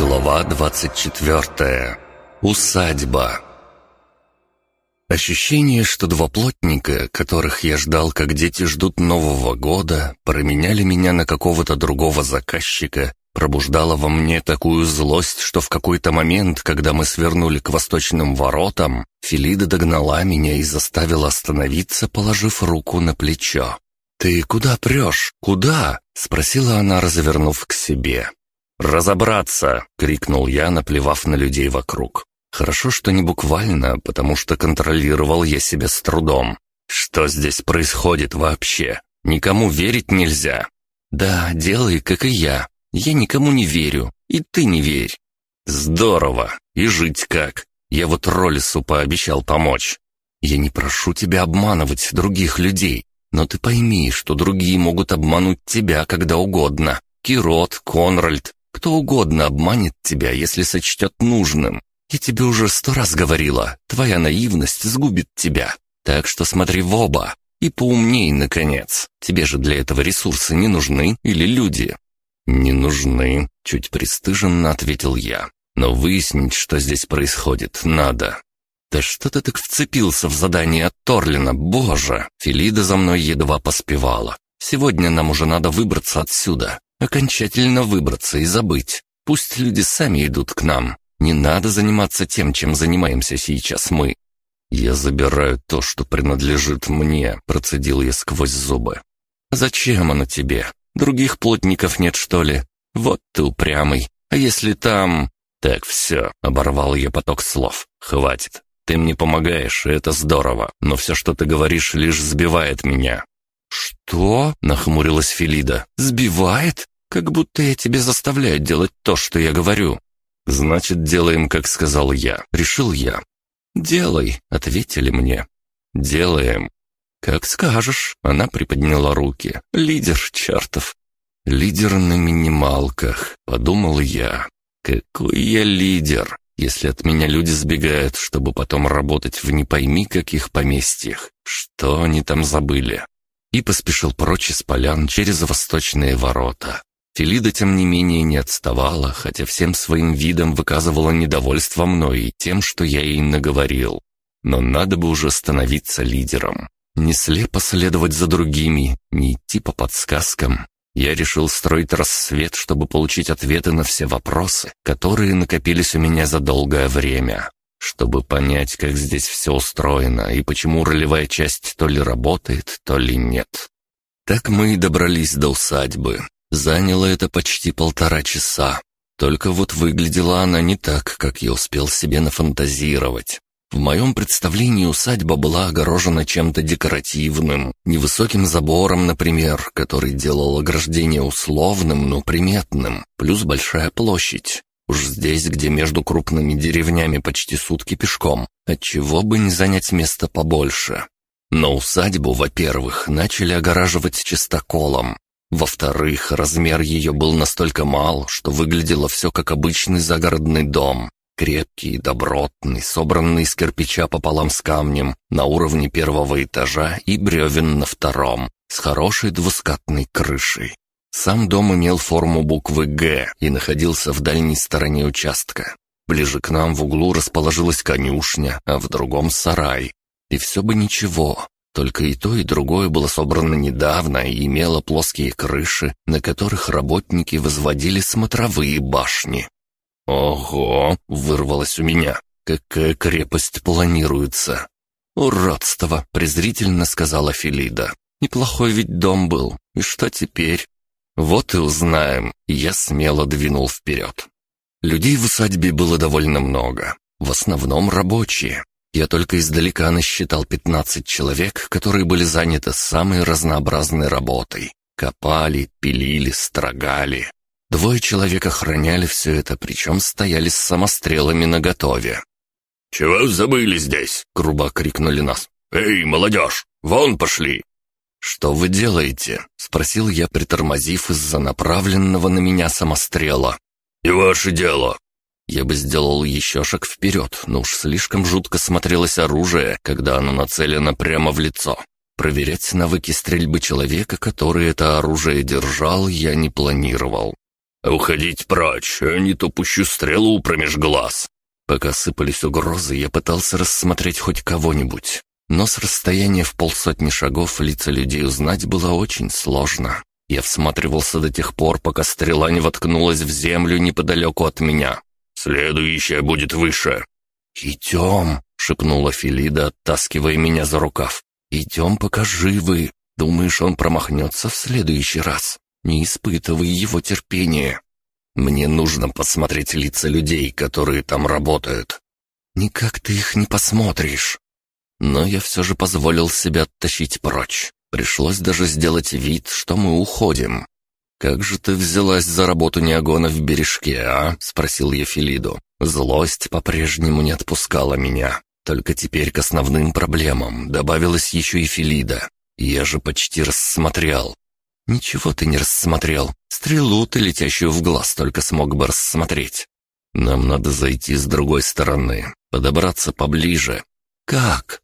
Глава 24. Усадьба. Ощущение, что два плотника, которых я ждал, как дети ждут Нового года, променяли меня на какого-то другого заказчика, пробуждало во мне такую злость, что в какой-то момент, когда мы свернули к восточным воротам, Филида догнала меня и заставила остановиться, положив руку на плечо. «Ты куда прешь? Куда?» — спросила она, развернув к себе. «Разобраться!» — крикнул я, наплевав на людей вокруг. Хорошо, что не буквально, потому что контролировал я себя с трудом. Что здесь происходит вообще? Никому верить нельзя. Да, делай, как и я. Я никому не верю, и ты не верь. Здорово. И жить как? Я вот Роллису пообещал помочь. Я не прошу тебя обманывать других людей, но ты пойми, что другие могут обмануть тебя когда угодно. Кирот, Конральд, кто угодно обманет тебя, если сочтет нужным. Я тебе уже сто раз говорила, твоя наивность сгубит тебя. Так что смотри в оба. И поумней, наконец. Тебе же для этого ресурсы не нужны или люди?» «Не нужны», — чуть пристыженно ответил я. «Но выяснить, что здесь происходит, надо». «Да что ты так вцепился в задание от Торлина, боже!» Филида за мной едва поспевала. «Сегодня нам уже надо выбраться отсюда. Окончательно выбраться и забыть. Пусть люди сами идут к нам. Не надо заниматься тем, чем занимаемся сейчас мы. «Я забираю то, что принадлежит мне», — процедил я сквозь зубы. «Зачем оно тебе? Других плотников нет, что ли? Вот ты упрямый. А если там...» «Так, все», — оборвал я поток слов. «Хватит. Ты мне помогаешь, и это здорово, но все, что ты говоришь, лишь сбивает меня». «Что?» — нахмурилась Филида. «Сбивает? Как будто я тебе заставляю делать то, что я говорю». «Значит, делаем, как сказал я. Решил я». «Делай», — ответили мне. «Делаем». «Как скажешь», — она приподняла руки. «Лидер чертов». «Лидер на минималках», — подумал я. «Какой я лидер, если от меня люди сбегают, чтобы потом работать в не пойми каких поместьях. Что они там забыли?» И поспешил прочь из полян через восточные ворота. Филида, тем не менее, не отставала, хотя всем своим видом выказывала недовольство мной и тем, что я ей наговорил. Но надо бы уже становиться лидером. Не слепо следовать за другими, не идти по подсказкам. Я решил строить рассвет, чтобы получить ответы на все вопросы, которые накопились у меня за долгое время. Чтобы понять, как здесь все устроено и почему ролевая часть то ли работает, то ли нет. Так мы и добрались до усадьбы. Заняло это почти полтора часа. Только вот выглядела она не так, как я успел себе нафантазировать. В моем представлении усадьба была огорожена чем-то декоративным, невысоким забором, например, который делал ограждение условным, но приметным, плюс большая площадь. Уж здесь, где между крупными деревнями почти сутки пешком, отчего бы не занять место побольше. Но усадьбу, во-первых, начали огораживать чистоколом, во-вторых, размер ее был настолько мал, что выглядело все как обычный загородный дом. Крепкий, добротный, собранный из кирпича пополам с камнем, на уровне первого этажа и бревен на втором, с хорошей двускатной крышей. Сам дом имел форму буквы «Г» и находился в дальней стороне участка. Ближе к нам в углу расположилась конюшня, а в другом — сарай. И все бы ничего, только и то, и другое было собрано недавно и имело плоские крыши, на которых работники возводили смотровые башни. «Ого!» — вырвалось у меня. «Какая крепость планируется!» «Уродство!» — презрительно сказала Филида. «Неплохой ведь дом был. И что теперь?» «Вот и узнаем!» Я смело двинул вперед. Людей в усадьбе было довольно много. В основном рабочие. Я только издалека насчитал 15 человек, которые были заняты самой разнообразной работой. Копали, пилили, строгали. Двое человек охраняли все это, причем стояли с самострелами наготове. «Чего забыли здесь?» — грубо крикнули нас. «Эй, молодежь, вон пошли!» «Что вы делаете?» — спросил я, притормозив из-за направленного на меня самострела. «И ваше дело!» Я бы сделал еще шаг вперед, но уж слишком жутко смотрелось оружие, когда оно нацелено прямо в лицо. Проверять навыки стрельбы человека, который это оружие держал, я не планировал. «Уходить прочь, а не то пущу стрелу промеж глаз». Пока сыпались угрозы, я пытался рассмотреть хоть кого-нибудь. Но с расстояния в полсотни шагов лица людей узнать было очень сложно. Я всматривался до тех пор, пока стрела не воткнулась в землю неподалеку от меня. «Следующая будет выше». «Идем», — шепнула Филида, оттаскивая меня за рукав. «Идем, пока живы. Думаешь, он промахнется в следующий раз? Не испытывай его терпения». «Мне нужно посмотреть лица людей, которые там работают». «Никак ты их не посмотришь». Но я все же позволил себя оттащить прочь. Пришлось даже сделать вид, что мы уходим. «Как же ты взялась за работу Неогона в бережке, а?» — спросил я Филиду. Злость по-прежнему не отпускала меня. Только теперь к основным проблемам добавилась еще и Филида. Я же почти рассмотрел. «Ничего ты не рассмотрел. Стрелу ты, летящую в глаз, только смог бы рассмотреть. Нам надо зайти с другой стороны, подобраться поближе. Как?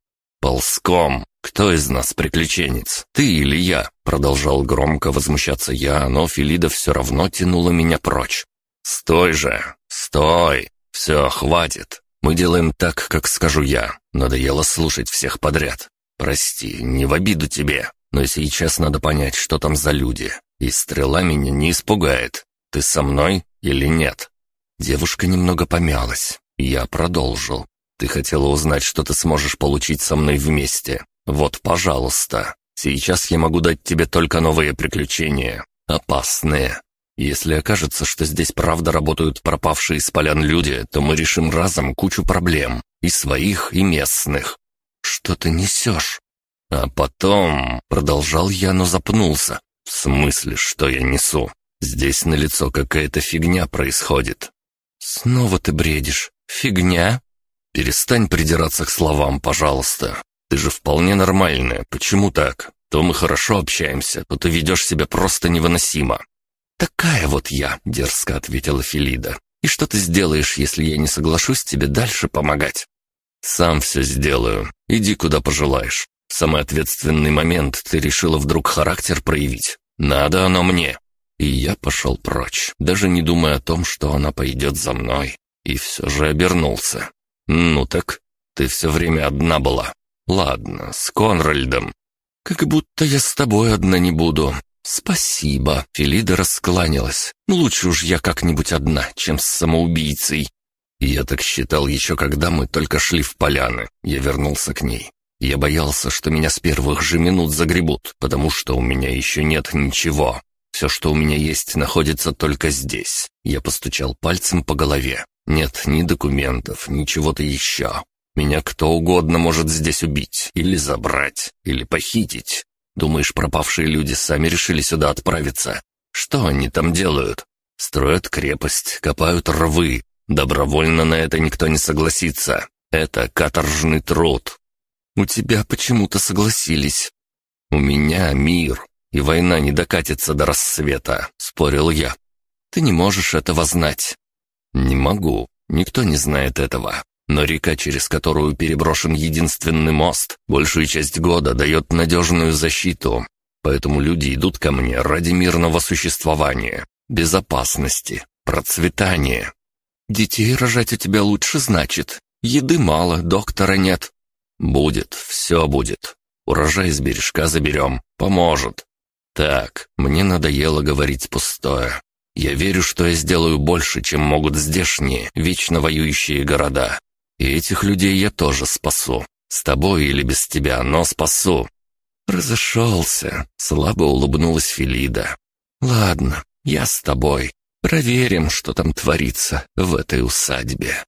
Ползком. Кто из нас приключенец? Ты или я? Продолжал громко возмущаться я, но Филида все равно тянула меня прочь. Стой же! Стой! Все, хватит. Мы делаем так, как скажу я. Надоело слушать всех подряд. Прости, не в обиду тебе, но сейчас надо понять, что там за люди. И стрела меня не испугает. Ты со мной или нет?» Девушка немного помялась. Я продолжил. «Ты хотела узнать, что ты сможешь получить со мной вместе. Вот, пожалуйста. Сейчас я могу дать тебе только новые приключения. Опасные. Если окажется, что здесь правда работают пропавшие из полян люди, то мы решим разом кучу проблем. И своих, и местных. Что ты несешь? А потом... Продолжал я, но запнулся. В смысле, что я несу? Здесь на лицо какая-то фигня происходит. Снова ты бредишь. Фигня? Перестань придираться к словам, пожалуйста. Ты же вполне нормальная. Почему так? То мы хорошо общаемся, то ты ведешь себя просто невыносимо. «Такая вот я», — дерзко ответила Филида. «И что ты сделаешь, если я не соглашусь тебе дальше помогать?» «Сам все сделаю. Иди куда пожелаешь. В самый ответственный момент ты решила вдруг характер проявить. Надо оно мне. И я пошел прочь, даже не думая о том, что она пойдет за мной. И все же обернулся. «Ну так, ты все время одна была. Ладно, с Конральдом. Как будто я с тобой одна не буду. Спасибо». Филида раскланялась. «Лучше уж я как-нибудь одна, чем с самоубийцей». Я так считал еще, когда мы только шли в поляны. Я вернулся к ней. Я боялся, что меня с первых же минут загребут, потому что у меня еще нет ничего. Все, что у меня есть, находится только здесь. Я постучал пальцем по голове. Нет ни документов, ни чего-то еще. Меня кто угодно может здесь убить, или забрать, или похитить. Думаешь, пропавшие люди сами решили сюда отправиться? Что они там делают? Строят крепость, копают рвы. Добровольно на это никто не согласится. Это каторжный труд. У тебя почему-то согласились. У меня мир, и война не докатится до рассвета, спорил я. Ты не можешь этого знать. Не могу, никто не знает этого. Но река, через которую переброшен единственный мост, большую часть года дает надежную защиту. Поэтому люди идут ко мне ради мирного существования, безопасности, процветания. Детей рожать у тебя лучше, значит. Еды мало, доктора нет. «Будет, все будет. Урожай из бережка заберем. Поможет». «Так, мне надоело говорить пустое. Я верю, что я сделаю больше, чем могут здешние, вечно воюющие города. И этих людей я тоже спасу. С тобой или без тебя, но спасу». «Разошелся», — слабо улыбнулась Филида. «Ладно, я с тобой. Проверим, что там творится в этой усадьбе».